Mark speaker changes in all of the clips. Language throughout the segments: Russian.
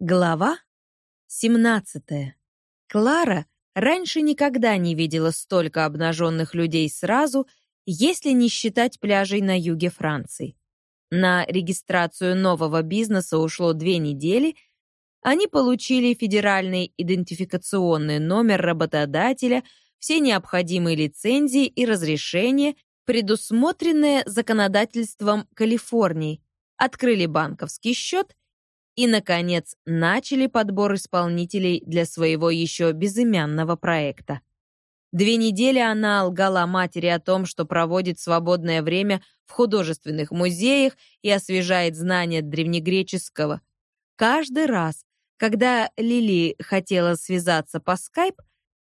Speaker 1: Глава 17. Клара раньше никогда не видела столько обнаженных людей сразу, если не считать пляжей на юге Франции. На регистрацию нового бизнеса ушло две недели. Они получили федеральный идентификационный номер работодателя, все необходимые лицензии и разрешения, предусмотренные законодательством Калифорнии, открыли банковский счет и, наконец, начали подбор исполнителей для своего еще безымянного проекта. Две недели она лгала матери о том, что проводит свободное время в художественных музеях и освежает знания древнегреческого. Каждый раз, когда Лили хотела связаться по скайп,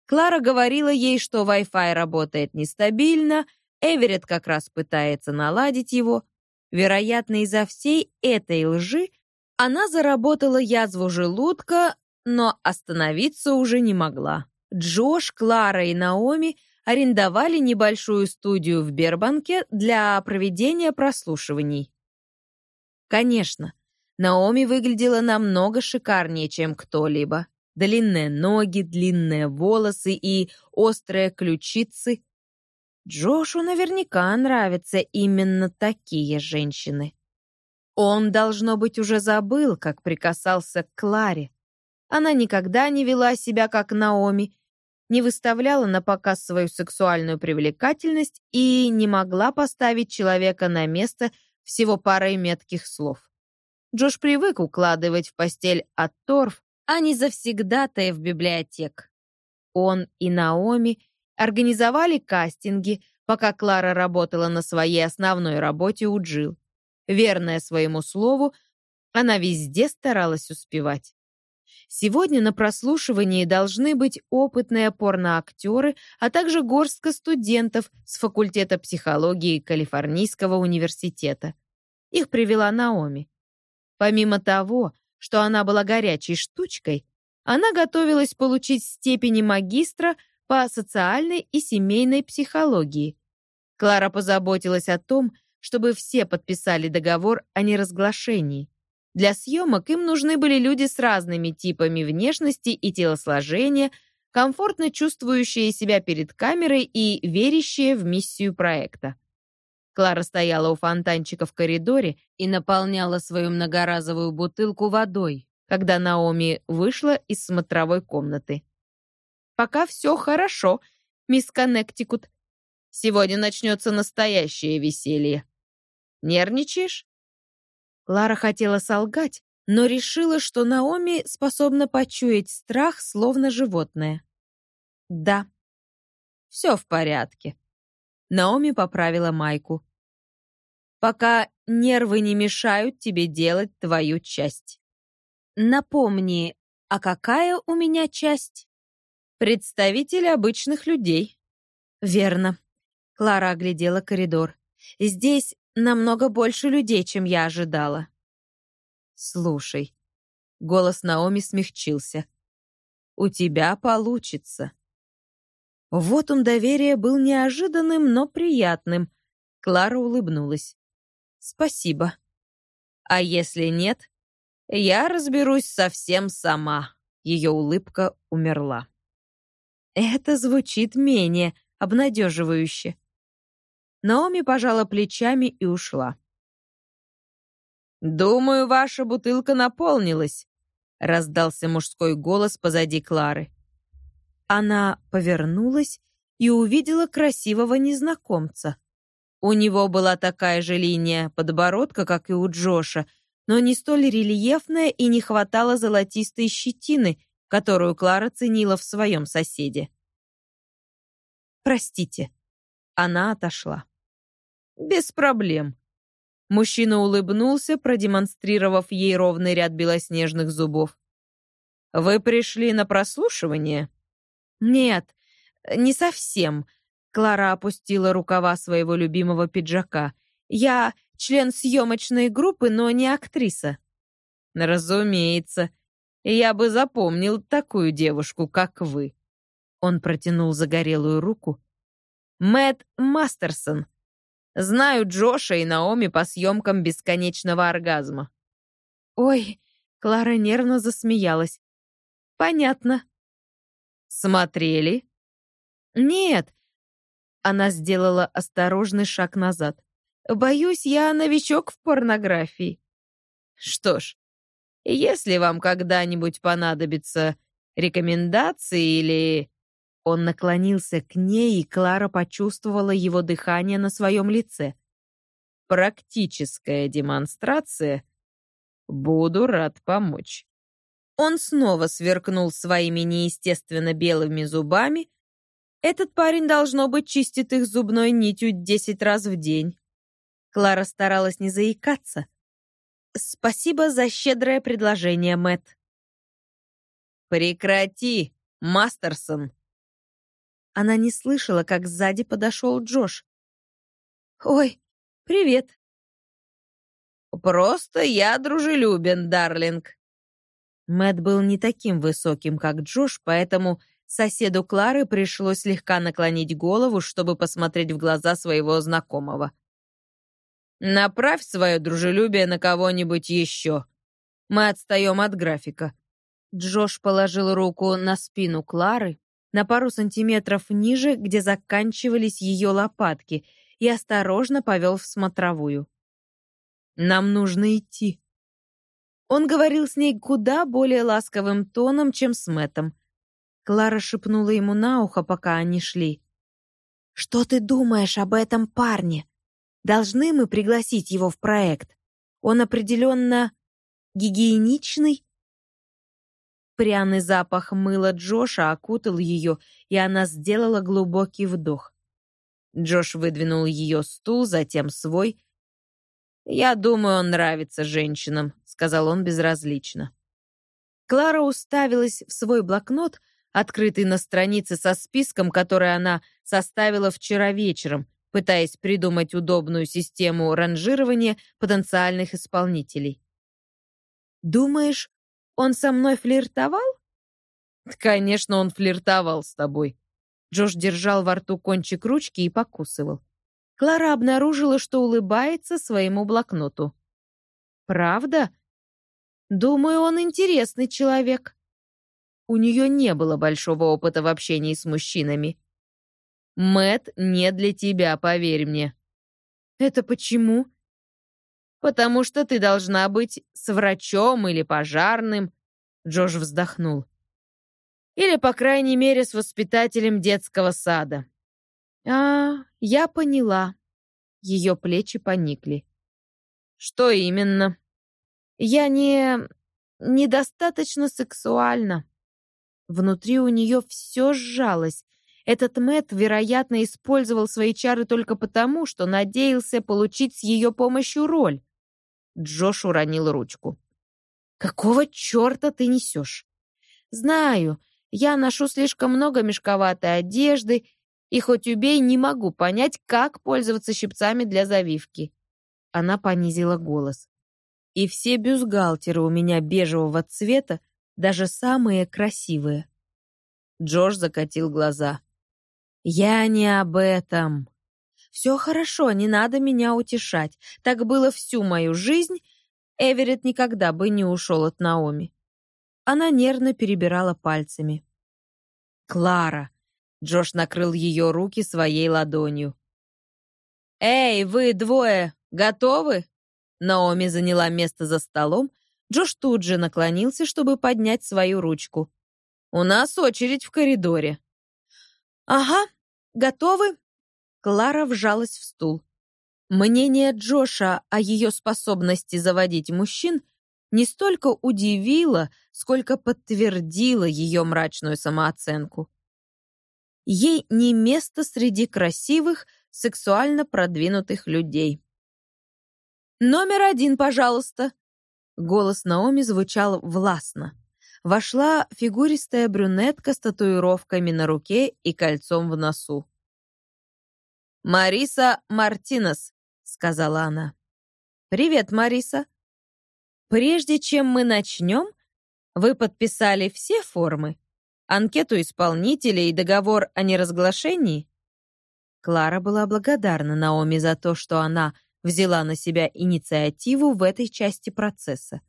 Speaker 1: Клара говорила ей, что Wi-Fi работает нестабильно, Эверетт как раз пытается наладить его. Вероятно, из-за всей этой лжи она заработала язву желудка, но остановиться уже не могла. Джош, Клара и Наоми арендовали небольшую студию в Бербанке для проведения прослушиваний. Конечно, Наоми выглядела намного шикарнее, чем кто-либо. Длинные ноги, длинные волосы и острые ключицы. Джошу наверняка нравятся именно такие женщины. Он, должно быть, уже забыл, как прикасался к Кларе. Она никогда не вела себя как Наоми, не выставляла на показ свою сексуальную привлекательность и не могла поставить человека на место всего парой метких слов. Джош привык укладывать в постель от торф, а не завсегдатая в библиотек. Он и Наоми организовали кастинги, пока Клара работала на своей основной работе у Джилл. Верная своему слову, она везде старалась успевать. Сегодня на прослушивании должны быть опытные порноактеры, а также горстка студентов с факультета психологии Калифорнийского университета. Их привела Наоми. Помимо того, что она была горячей штучкой, она готовилась получить степени магистра по социальной и семейной психологии. Клара позаботилась о том, чтобы все подписали договор о неразглашении. Для съемок им нужны были люди с разными типами внешности и телосложения, комфортно чувствующие себя перед камерой и верящие в миссию проекта. Клара стояла у фонтанчика в коридоре и наполняла свою многоразовую бутылку водой, когда Наоми вышла из смотровой комнаты. «Пока все хорошо, мисс Коннектикут. Сегодня начнется настоящее веселье. Нервничаешь?» Лара хотела солгать, но решила, что Наоми способна почуять страх, словно животное. «Да, все в порядке». Наоми поправила майку. «Пока нервы не мешают тебе делать твою часть. Напомни, а какая у меня часть?» «Представитель обычных людей». «Верно. Клара оглядела коридор. «Здесь намного больше людей, чем я ожидала». «Слушай», — голос Наоми смягчился, — «у тебя получится». Вот он доверия был неожиданным, но приятным. Клара улыбнулась. «Спасибо. А если нет, я разберусь совсем сама». Ее улыбка умерла. Это звучит менее обнадеживающе. Наоми пожала плечами и ушла. «Думаю, ваша бутылка наполнилась», — раздался мужской голос позади Клары. Она повернулась и увидела красивого незнакомца. У него была такая же линия подбородка, как и у Джоша, но не столь рельефная и не хватало золотистой щетины, которую Клара ценила в своем соседе. «Простите», она отошла. «Без проблем». Мужчина улыбнулся, продемонстрировав ей ровный ряд белоснежных зубов. «Вы пришли на прослушивание?» «Нет, не совсем». Клара опустила рукава своего любимого пиджака. «Я член съемочной группы, но не актриса». «Разумеется. Я бы запомнил такую девушку, как вы». Он протянул загорелую руку, Мэтт Мастерсон. Знаю Джоша и Наоми по съемкам «Бесконечного оргазма». «Ой, Клара нервно засмеялась. «Понятно».
Speaker 2: «Смотрели?»
Speaker 1: «Нет». Она сделала осторожный шаг назад. «Боюсь, я новичок в порнографии».
Speaker 2: «Что ж, если вам когда-нибудь понадобится рекомендации или...»
Speaker 1: Он наклонился к ней, и Клара почувствовала его дыхание на своем лице.
Speaker 2: «Практическая демонстрация. Буду рад помочь».
Speaker 1: Он снова сверкнул своими неестественно белыми зубами. Этот парень, должно быть, чистит их зубной нитью десять раз в день. Клара старалась не заикаться. «Спасибо за щедрое предложение, Мэт.
Speaker 2: «Прекрати, Мастерсон!»
Speaker 1: Она не слышала, как сзади подошел Джош. «Ой, привет!»
Speaker 2: «Просто я дружелюбен, Дарлинг!»
Speaker 1: Мэт был не таким высоким, как Джош, поэтому соседу Клары пришлось слегка наклонить голову, чтобы посмотреть в глаза своего знакомого.
Speaker 2: «Направь свое дружелюбие на кого-нибудь еще. Мы отстаем от графика».
Speaker 1: Джош положил руку на спину Клары, на пару сантиметров ниже, где заканчивались ее лопатки, и осторожно повел в смотровую. «Нам нужно идти». Он говорил с ней куда более ласковым тоном, чем с Мэттом. Клара шепнула ему на ухо, пока они шли. «Что ты думаешь об этом парне? Должны мы пригласить его в проект? Он определенно гигиеничный Пряный запах мыла Джоша окутал ее, и она сделала глубокий вдох. Джош выдвинул ее стул, затем свой. «Я думаю, он нравится женщинам», — сказал он безразлично. Клара уставилась в свой блокнот, открытый на странице со списком, который она составила вчера вечером, пытаясь придумать удобную систему ранжирования потенциальных исполнителей. «Думаешь, он со мной флиртовал?
Speaker 2: Конечно, он флиртовал с тобой.
Speaker 1: Джош держал во рту кончик ручки и покусывал. Клара обнаружила, что улыбается своему блокноту. Правда? Думаю, он интересный человек. У нее не было большого опыта в общении с мужчинами.
Speaker 2: Мэт не для тебя, поверь мне.
Speaker 1: Это почему?
Speaker 2: Потому что ты должна быть с врачом или пожарным», — Джош вздохнул. «Или, по крайней мере, с воспитателем детского сада».
Speaker 1: «А, я поняла». Ее плечи поникли.
Speaker 2: «Что именно?»
Speaker 1: «Я не... недостаточно сексуальна». Внутри у нее все сжалось. Этот Мэт, вероятно, использовал свои чары только потому, что надеялся получить с ее помощью роль.
Speaker 2: Джош уронил ручку.
Speaker 1: «Какого черта ты несешь?» «Знаю, я ношу слишком много мешковатой одежды, и хоть убей, не могу понять, как пользоваться щипцами для завивки». Она понизила голос. «И все бюстгальтеры у меня бежевого цвета, даже самые красивые».
Speaker 2: Джош закатил глаза.
Speaker 1: «Я не об этом. «Все хорошо, не надо меня утешать. Так было всю мою жизнь. Эверетт никогда бы не ушел от Наоми». Она нервно перебирала пальцами.
Speaker 2: «Клара!» Джош накрыл ее руки своей ладонью. «Эй, вы двое, готовы?» Наоми заняла место за столом. Джош тут же наклонился, чтобы поднять свою ручку. «У нас очередь в коридоре».
Speaker 1: «Ага, готовы?» Клара вжалась в стул. Мнение Джоша о ее способности заводить мужчин не столько удивило, сколько подтвердило ее мрачную самооценку. Ей не место среди красивых, сексуально продвинутых людей. «Номер один, пожалуйста!» Голос Наоми звучал властно. Вошла фигуристая брюнетка с татуировками на руке и кольцом в носу.
Speaker 2: «Мариса Мартинес», — сказала она.
Speaker 1: «Привет, Мариса. Прежде чем мы начнем, вы подписали все формы? Анкету исполнителя и договор о неразглашении?» Клара была благодарна Наоми за то, что она взяла на себя инициативу в этой части процесса.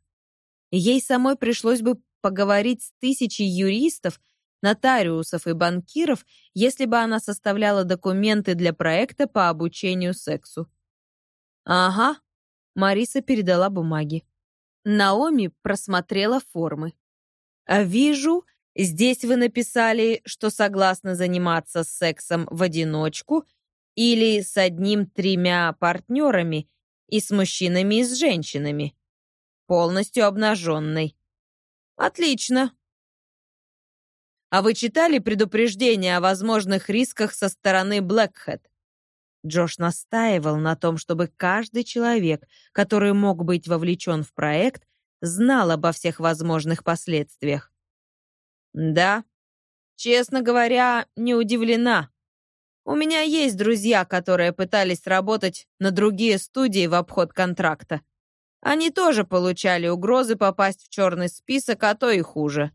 Speaker 1: Ей самой пришлось бы поговорить с тысячей юристов, нотариусов и банкиров, если бы она составляла документы для проекта по обучению сексу. «Ага», — Мариса передала бумаги. Наоми просмотрела формы. «А «Вижу, здесь вы написали, что согласны заниматься сексом в одиночку или с одним-тремя партнерами и с мужчинами и с женщинами, полностью обнаженной. Отлично. А вы читали предупреждение о возможных рисках со стороны Блэкхэт? Джош настаивал на том, чтобы каждый человек, который мог быть вовлечен в проект, знал обо всех возможных последствиях. Да, честно говоря, не удивлена. У меня есть друзья, которые пытались работать на другие студии в обход контракта. Они тоже получали угрозы попасть в черный список, а то и хуже.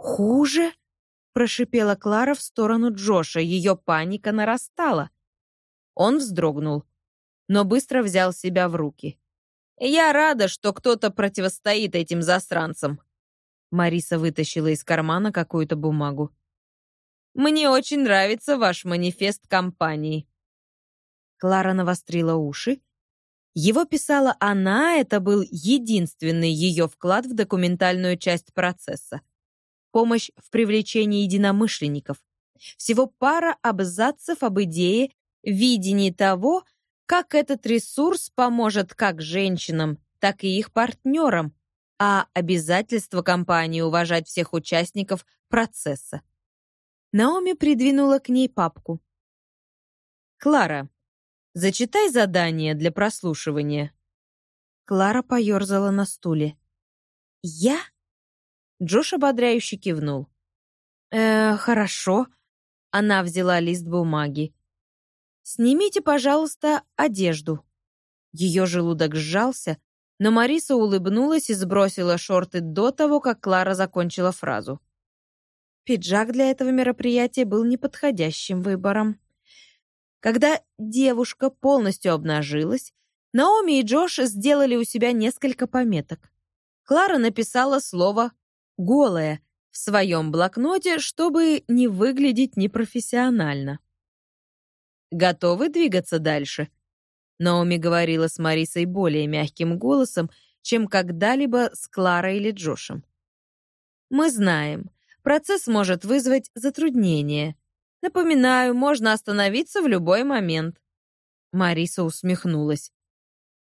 Speaker 2: «Хуже?» — прошипела Клара в сторону Джоша. Ее паника нарастала.
Speaker 1: Он вздрогнул, но быстро взял себя в руки. «Я рада, что кто-то противостоит этим засранцам». Мариса вытащила из кармана какую-то бумагу. «Мне очень нравится ваш манифест компании».
Speaker 2: Клара навострила уши его писала она, это был единственный ее вклад в документальную часть процесса. Помощь в привлечении единомышленников. Всего пара абзацев об идее, видении того, как этот ресурс поможет как женщинам, так и их партнерам, а обязательство компании уважать всех участников процесса. Наоми придвинула к ней папку.
Speaker 1: «Клара, Зачитай задание для прослушивания».
Speaker 2: Клара поерзала на стуле. «Я?»
Speaker 1: Джош ободряюще кивнул.
Speaker 2: «Э, хорошо». Она взяла лист бумаги. «Снимите, пожалуйста, одежду». Ее желудок сжался, но Мариса улыбнулась и сбросила шорты до того, как Клара закончила фразу. Пиджак для этого мероприятия был неподходящим выбором. Когда девушка полностью обнажилась, Наоми и Джош сделали у себя несколько пометок. Клара написала слово «голая» в своем блокноте, чтобы не выглядеть непрофессионально.
Speaker 1: «Готовы двигаться дальше?» Наоми говорила с Марисой более мягким голосом, чем когда-либо с Кларой или Джошем. «Мы знаем, процесс может вызвать затруднения, Напоминаю, можно остановиться в любой момент». Мариса усмехнулась.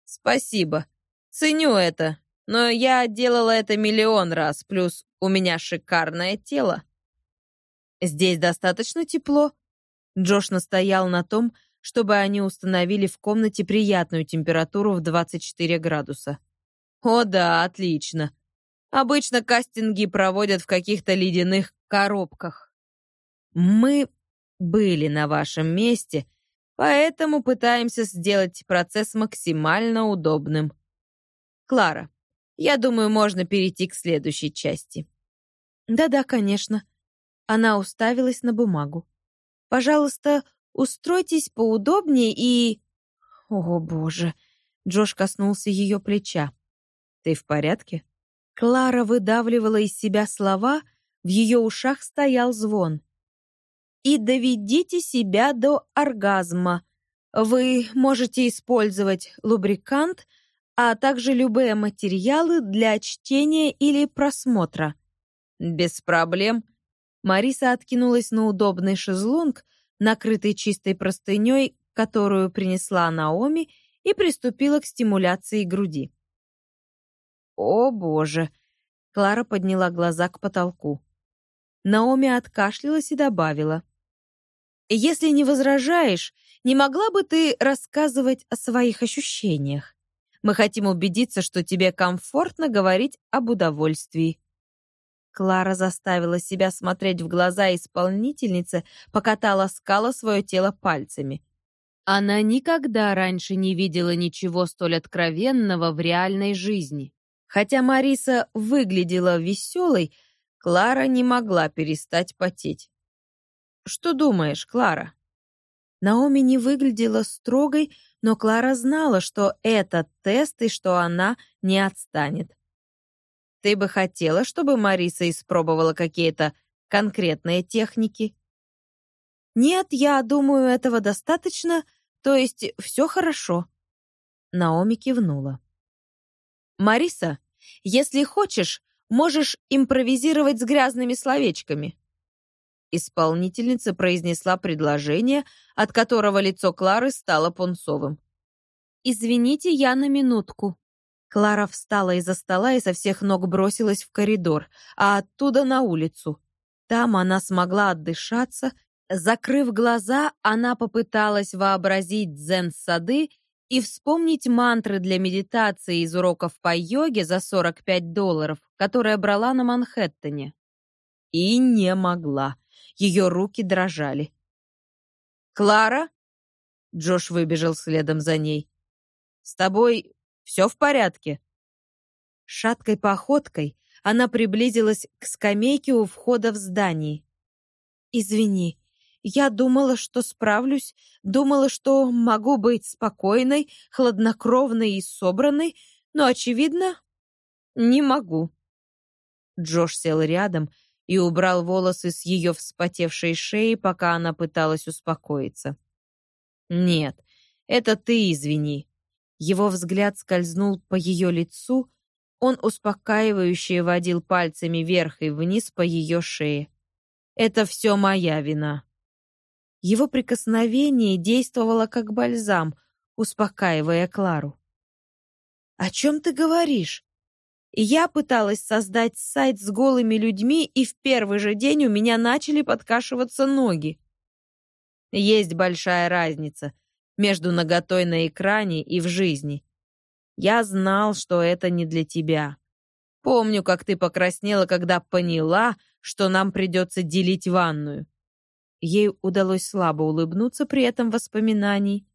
Speaker 1: «Спасибо. Ценю это. Но я делала это миллион раз, плюс у меня шикарное тело». «Здесь достаточно тепло?» Джош настоял на том, чтобы они установили в комнате приятную температуру в 24 градуса. «О да, отлично. Обычно кастинги проводят в каких-то ледяных коробках. Мы были на вашем месте, поэтому пытаемся сделать процесс максимально удобным. Клара, я думаю, можно перейти к следующей части.
Speaker 2: Да-да, конечно. Она уставилась на бумагу. Пожалуйста, устройтесь поудобнее и... О, боже. Джош коснулся ее плеча.
Speaker 1: Ты в порядке?
Speaker 2: Клара выдавливала из себя слова, в ее ушах стоял звон и доведите себя до оргазма. Вы можете использовать лубрикант, а также любые материалы для чтения или просмотра.
Speaker 1: Без проблем. Мариса откинулась на удобный шезлонг, накрытый чистой простыней, которую принесла Наоми, и приступила к стимуляции груди. «О, боже!» Клара подняла глаза к потолку. Наоми откашлялась и добавила. Если не возражаешь, не могла бы ты рассказывать о своих ощущениях? Мы хотим убедиться, что тебе комфортно говорить об удовольствии». Клара заставила себя смотреть в глаза исполнительницы, пока та ласкала свое тело пальцами. Она никогда раньше не видела ничего столь откровенного в реальной жизни. Хотя Мариса выглядела веселой, Клара не могла перестать потеть. Что думаешь, Клара?» Наоми не выглядела строгой, но Клара знала, что это тест и что она не отстанет.
Speaker 2: Ты бы хотела, чтобы Мариса испробовала какие-то конкретные техники?
Speaker 1: Нет, я думаю, этого достаточно, то есть все хорошо. Наоми кивнула. Мариса, если хочешь, можешь импровизировать с грязными словечками. Исполнительница произнесла предложение, от которого лицо Клары стало пунцовым. «Извините, я на минутку». Клара встала из-за стола и со всех ног бросилась в коридор, а оттуда на улицу. Там она смогла отдышаться. Закрыв глаза, она попыталась вообразить дзен-сады и вспомнить мантры для медитации из уроков по йоге за 45 долларов, которые брала на Манхэттене. И не могла. Ее руки дрожали. «Клара?» Джош выбежал следом за ней. «С тобой все в порядке?» Шаткой походкой она приблизилась к скамейке у входа в здание. «Извини, я думала, что справлюсь, думала, что могу быть спокойной, хладнокровной и собранной, но, очевидно, не могу». Джош сел рядом и убрал волосы с ее вспотевшей шеи, пока она пыталась успокоиться. «Нет, это ты извини». Его взгляд скользнул по ее лицу, он успокаивающе водил пальцами вверх и вниз по ее шее. «Это все моя вина». Его прикосновение действовало как бальзам, успокаивая Клару. «О чем ты говоришь?» Я пыталась создать сайт с голыми людьми, и в первый же день у меня начали подкашиваться ноги. Есть большая разница между наготой на экране и в жизни. Я знал, что это не для тебя. Помню, как ты покраснела, когда поняла, что нам придется делить ванную. Ей удалось слабо улыбнуться при этом воспоминании.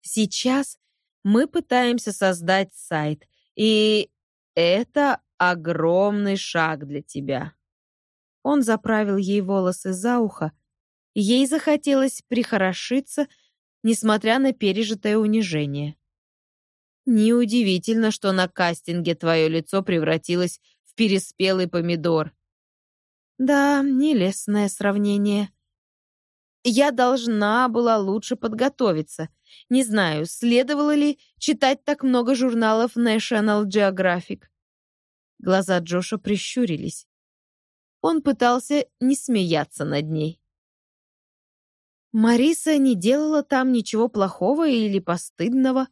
Speaker 1: Сейчас мы пытаемся создать сайт, и это огромный шаг для тебя. Он заправил ей волосы за ухо. Ей захотелось прихорошиться, несмотря на пережитое унижение. Неудивительно, что на кастинге твое лицо превратилось в переспелый помидор. Да, нелестное сравнение. Я должна была лучше подготовиться. Не знаю, следовало ли читать так много журналов National Geographic. Глаза Джоша прищурились. Он пытался не смеяться над ней. Мариса не делала там ничего плохого или постыдного.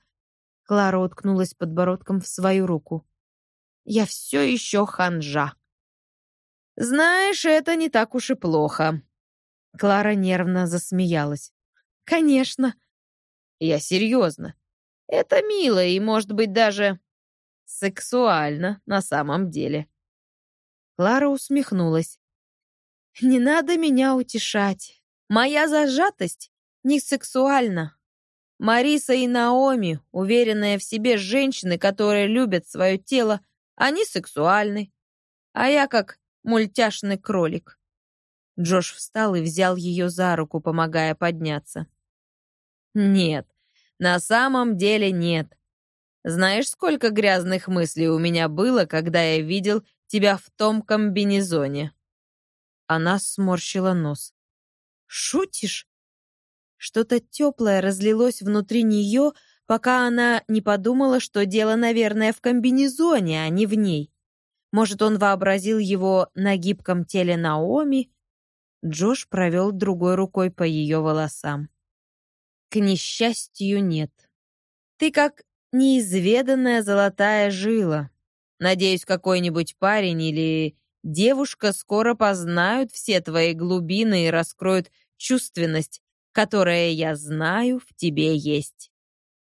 Speaker 1: Клара уткнулась подбородком в свою руку. Я все еще ханжа. Знаешь, это не так уж и плохо. Клара нервно засмеялась. Конечно, я серьезно. Это мило и, может быть, даже сексуально на самом деле. Клара усмехнулась. Не надо меня утешать. Моя зажатость не сексуальна. Мариса и Наоми, уверенные в себе женщины, которые любят свое тело, они сексуальны. А я как мультяшный кролик. Джош встал и взял ее за руку, помогая подняться. Нет, на самом деле нет. Знаешь, сколько грязных мыслей у меня было, когда я видел тебя в том комбинезоне?» Она сморщила нос. «Шутишь?» Что-то теплое разлилось внутри нее, пока она не подумала, что дело, наверное, в комбинезоне, а не в ней. Может, он вообразил его на гибком теле Наоми? Джош провел другой рукой по ее волосам. К несчастью, нет. Ты как неизведанная золотая жила. Надеюсь, какой-нибудь парень или девушка скоро познают все твои глубины и раскроют чувственность, которая, я знаю, в тебе есть.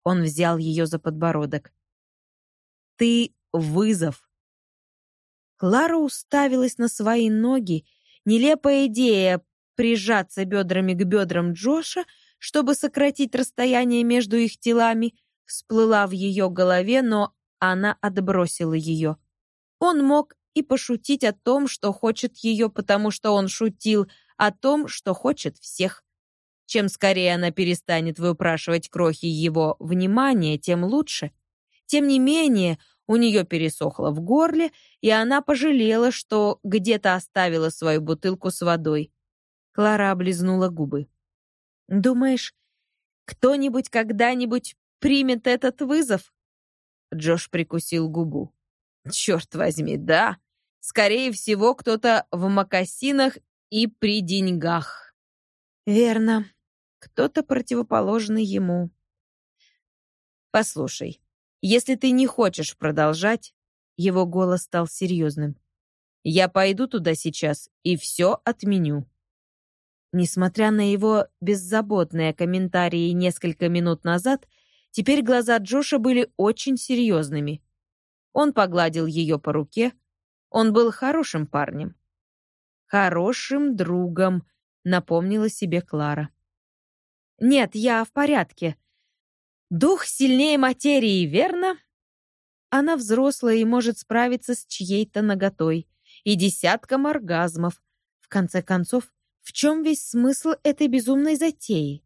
Speaker 1: Он взял ее за подбородок. Ты вызов. Клара уставилась на свои ноги. Нелепая идея прижаться бедрами к бедрам Джоша чтобы сократить расстояние между их телами, всплыла в ее голове, но она отбросила ее. Он мог и пошутить о том, что хочет ее, потому что он шутил о том, что хочет всех. Чем скорее она перестанет выпрашивать крохи его внимания, тем лучше. Тем не менее, У нее пересохло в горле, и она пожалела, что где-то оставила свою бутылку с водой. Клара облизнула губы. «Думаешь, кто-нибудь когда-нибудь примет этот вызов?» Джош прикусил губу. «Черт возьми, да. Скорее всего, кто-то в мокасинах и при деньгах». «Верно. Кто-то противоположный ему». «Послушай, если ты не хочешь продолжать...» Его голос стал серьезным. «Я пойду туда сейчас и все отменю». Несмотря на его беззаботные комментарии несколько минут назад, теперь глаза Джоша были очень серьезными. Он погладил ее по руке. Он был хорошим парнем. «Хорошим другом», — напомнила себе Клара. «Нет, я в порядке. Дух сильнее материи, верно?» Она взрослая и может справиться с чьей-то наготой и десятком оргазмов. В конце концов, в чем весь смысл этой безумной затеи?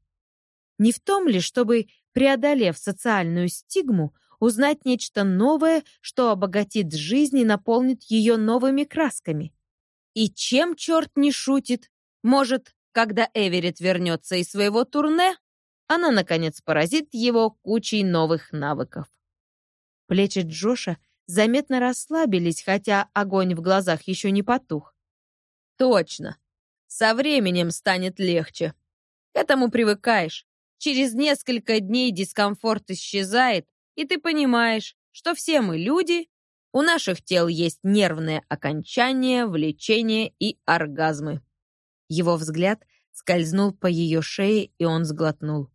Speaker 1: Не в том ли, чтобы, преодолев социальную стигму, узнать нечто новое, что обогатит жизнь и наполнит ее новыми красками? И чем черт не шутит? Может, когда Эверетт вернется из своего турне, она, наконец, поразит его кучей новых навыков. Плечи Джоша заметно расслабились, хотя огонь в глазах еще не потух. «Точно. Со временем станет легче. К этому привыкаешь. Через несколько дней дискомфорт исчезает, и ты понимаешь, что все мы люди, у наших тел есть нервные окончания, влечения и оргазмы. Его взгляд скользнул по ее шее, и он сглотнул.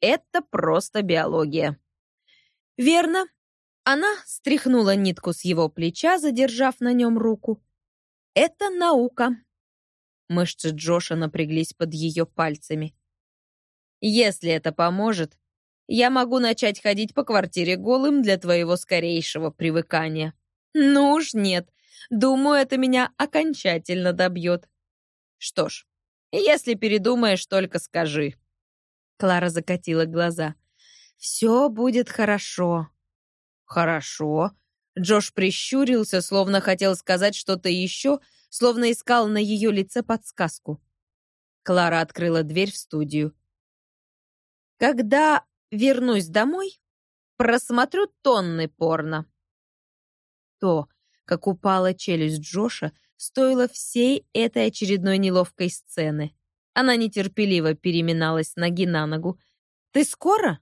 Speaker 1: Это просто биология. Верно. Она стряхнула нитку с его плеча, задержав на нем руку. Это наука. Мышцы Джоша напряглись под ее пальцами. «Если это поможет, я могу начать ходить по квартире голым для твоего скорейшего привыкания». «Ну уж нет. Думаю, это меня окончательно добьет». «Что ж, если передумаешь, только скажи». Клара закатила глаза. «Все будет хорошо». «Хорошо». Джош прищурился, словно хотел сказать что-то еще, словно искал на ее лице подсказку. Клара открыла дверь в студию. «Когда вернусь домой, просмотрю тонны порно». То, как упала челюсть Джоша, стоило всей этой очередной неловкой сцены. Она нетерпеливо переминалась ноги на ногу. «Ты скоро?»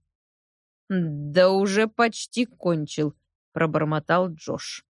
Speaker 1: «Да уже почти кончил», — пробормотал Джош.